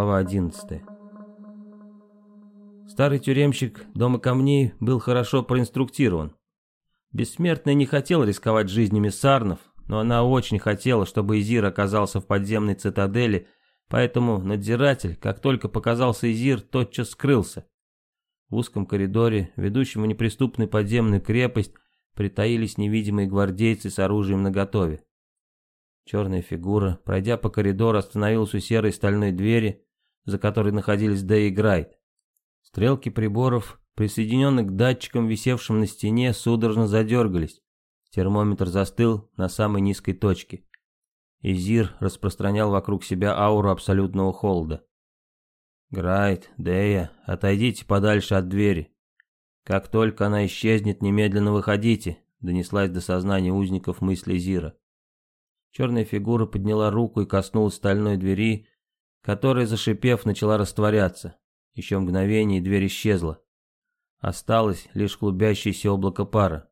Глава 11. Старый тюремщик Дома камней был хорошо проинструктирован. Бессмертный не хотел рисковать жизнями сарнов, но она очень хотела, чтобы Изир оказался в подземной цитадели, поэтому надзиратель, как только показался Изир, тотчас скрылся. В узком коридоре, ведущем в неприступную подземную крепость, притаились невидимые гвардейцы с оружием наготове. Черная фигура, пройдя по коридору, остановилась у серой стальной двери, за которой находились Дэй и Грайт. Стрелки приборов, присоединенных к датчикам, висевшим на стене, судорожно задергались. Термометр застыл на самой низкой точке. Изир распространял вокруг себя ауру абсолютного холода. «Грайт, Дэя, отойдите подальше от двери. Как только она исчезнет, немедленно выходите», донеслась до сознания узников мысли Зира. Черная фигура подняла руку и коснулась стальной двери, которая, зашипев, начала растворяться. Еще мгновение, и дверь исчезла. Осталось лишь клубящееся облако пара.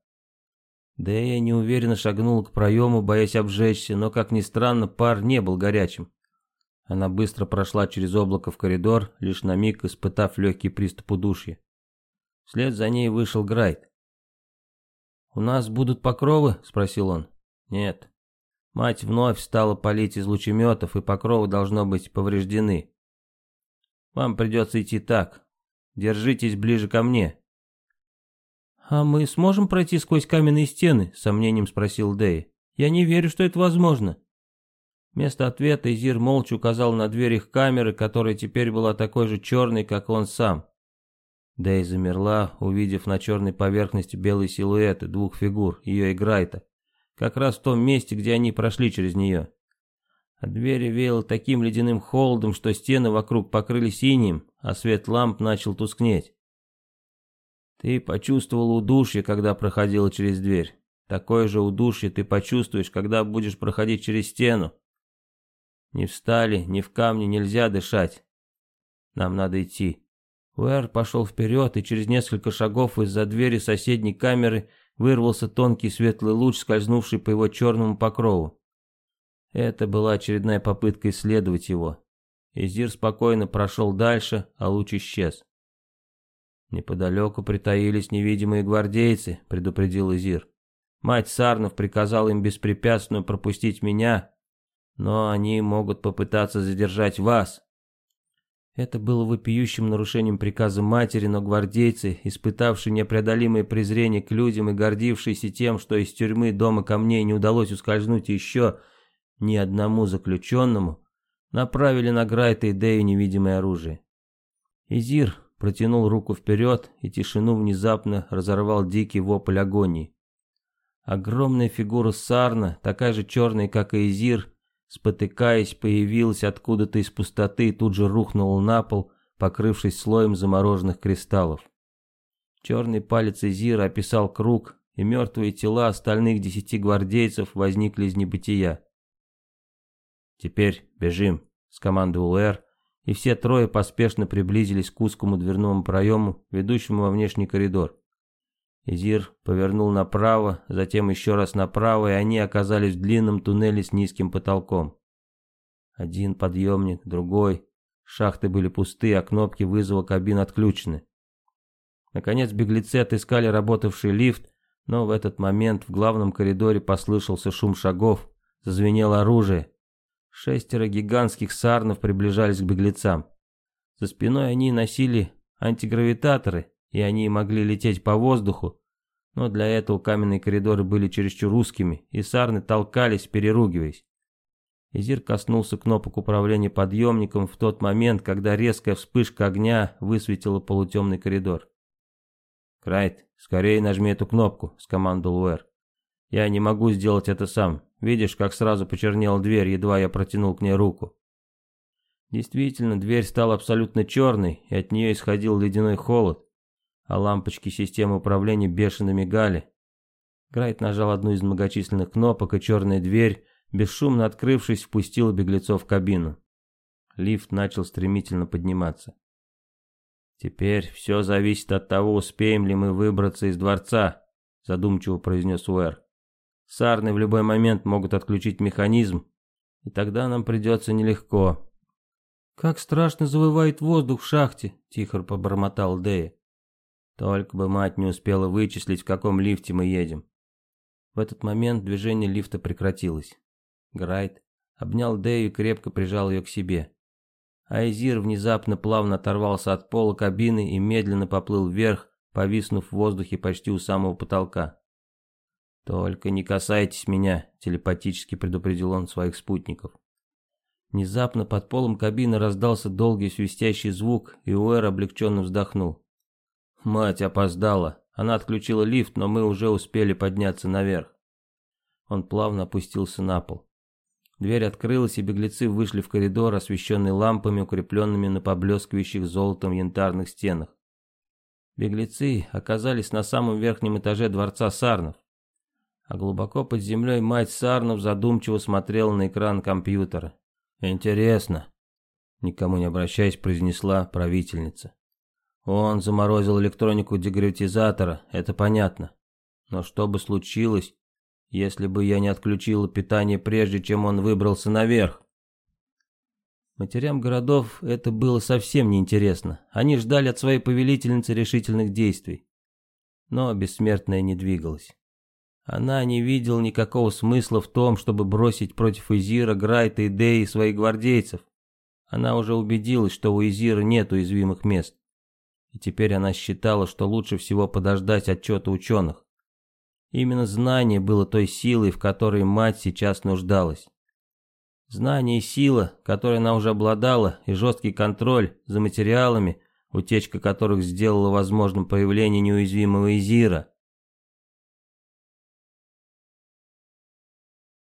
Дэя неуверенно шагнула к проему, боясь обжечься, но, как ни странно, пар не был горячим. Она быстро прошла через облако в коридор, лишь на миг испытав легкий приступ удушья. Вслед за ней вышел Грайт. «У нас будут покровы?» — спросил он. «Нет». Мать вновь стала палить из лучеметов, и покровы должно быть повреждены. Вам придется идти так. Держитесь ближе ко мне. «А мы сможем пройти сквозь каменные стены?» — сомнением спросил Дэй. «Я не верю, что это возможно». Вместо ответа Изир молча указал на дверь их камеры, которая теперь была такой же черной, как он сам. Дэй замерла, увидев на черной поверхности белые силуэты двух фигур, ее и Грайта, как раз в том месте, где они прошли через нее. От двери веяло таким ледяным холодом, что стены вокруг покрылись синим, а свет ламп начал тускнеть. Ты почувствовал удушье, когда проходила через дверь. Такое же удушье ты почувствуешь, когда будешь проходить через стену. Ни в стали, ни в камне нельзя дышать. Нам надо идти. Уэр пошел вперед, и через несколько шагов из-за двери соседней камеры вырвался тонкий светлый луч, скользнувший по его черному покрову. Это была очередная попытка исследовать его. Изир спокойно прошел дальше, а луч исчез. «Неподалеку притаились невидимые гвардейцы», — предупредил Изир. «Мать Сарнов приказала им беспрепятственно пропустить меня, но они могут попытаться задержать вас». Это было вопиющим нарушением приказа матери, но гвардейцы, испытавшие непреодолимое презрение к людям и гордившиеся тем, что из тюрьмы дома камней не удалось ускользнуть еще ни одному заключенному, направили на Грайта и Дэю невидимое оружие. Изир протянул руку вперед, и тишину внезапно разорвал дикий вопль агонии. Огромная фигура Сарна, такая же черная, как и Изир, спотыкаясь, появилась откуда-то из пустоты и тут же рухнула на пол, покрывшись слоем замороженных кристаллов. Черный палец Изира описал круг, и мертвые тела остальных десяти гвардейцев возникли из небытия. «Теперь бежим», — скомандовал Эр, и все трое поспешно приблизились к узкому дверному проему, ведущему во внешний коридор. Изир повернул направо, затем еще раз направо, и они оказались в длинном туннеле с низким потолком. Один подъемник, другой. Шахты были пусты, а кнопки вызова кабин отключены. Наконец беглецы отыскали работавший лифт, но в этот момент в главном коридоре послышался шум шагов, зазвенело оружие. Шестеро гигантских сарнов приближались к беглецам. За спиной они носили антигравитаторы, и они могли лететь по воздуху, но для этого каменные коридоры были чересчур узкими, и сарны толкались, переругиваясь. Изир коснулся кнопок управления подъемником в тот момент, когда резкая вспышка огня высветила полутемный коридор. «Крайт, скорее нажми эту кнопку», — скомандовал Уэр. «Я не могу сделать это сам. Видишь, как сразу почернела дверь, едва я протянул к ней руку». Действительно, дверь стала абсолютно черной, и от нее исходил ледяной холод а лампочки системы управления бешено мигали. Грайт нажал одну из многочисленных кнопок, и черная дверь, бесшумно открывшись, впустила беглецов в кабину. Лифт начал стремительно подниматься. «Теперь все зависит от того, успеем ли мы выбраться из дворца», задумчиво произнес Уэр. «Сарны в любой момент могут отключить механизм, и тогда нам придется нелегко». «Как страшно завывает воздух в шахте», — тихо побормотал Дэя. Только бы мать не успела вычислить, в каком лифте мы едем. В этот момент движение лифта прекратилось. Грайт обнял Дэю и крепко прижал ее к себе. Айзир внезапно плавно оторвался от пола кабины и медленно поплыл вверх, повиснув в воздухе почти у самого потолка. «Только не касайтесь меня», — телепатически предупредил он своих спутников. Внезапно под полом кабины раздался долгий свистящий звук, и Уэр облегченно вздохнул. Мать опоздала. Она отключила лифт, но мы уже успели подняться наверх. Он плавно опустился на пол. Дверь открылась, и беглецы вышли в коридор, освещенный лампами, укрепленными на поблескивающих золотом янтарных стенах. Беглецы оказались на самом верхнем этаже дворца Сарнов. А глубоко под землей мать Сарнов задумчиво смотрела на экран компьютера. «Интересно», — никому не обращаясь, произнесла правительница. Он заморозил электронику дегравитизатора, это понятно. Но что бы случилось, если бы я не отключила питание прежде, чем он выбрался наверх? Матерям городов это было совсем неинтересно. Они ждали от своей повелительницы решительных действий. Но бессмертная не двигалась. Она не видела никакого смысла в том, чтобы бросить против Изира, Грайта и Деи своих гвардейцев. Она уже убедилась, что у Изира нет уязвимых мест и теперь она считала, что лучше всего подождать отчета ученых. Именно знание было той силой, в которой мать сейчас нуждалась. Знание и сила, которой она уже обладала, и жесткий контроль за материалами, утечка которых сделала возможным появление неуязвимого Изира.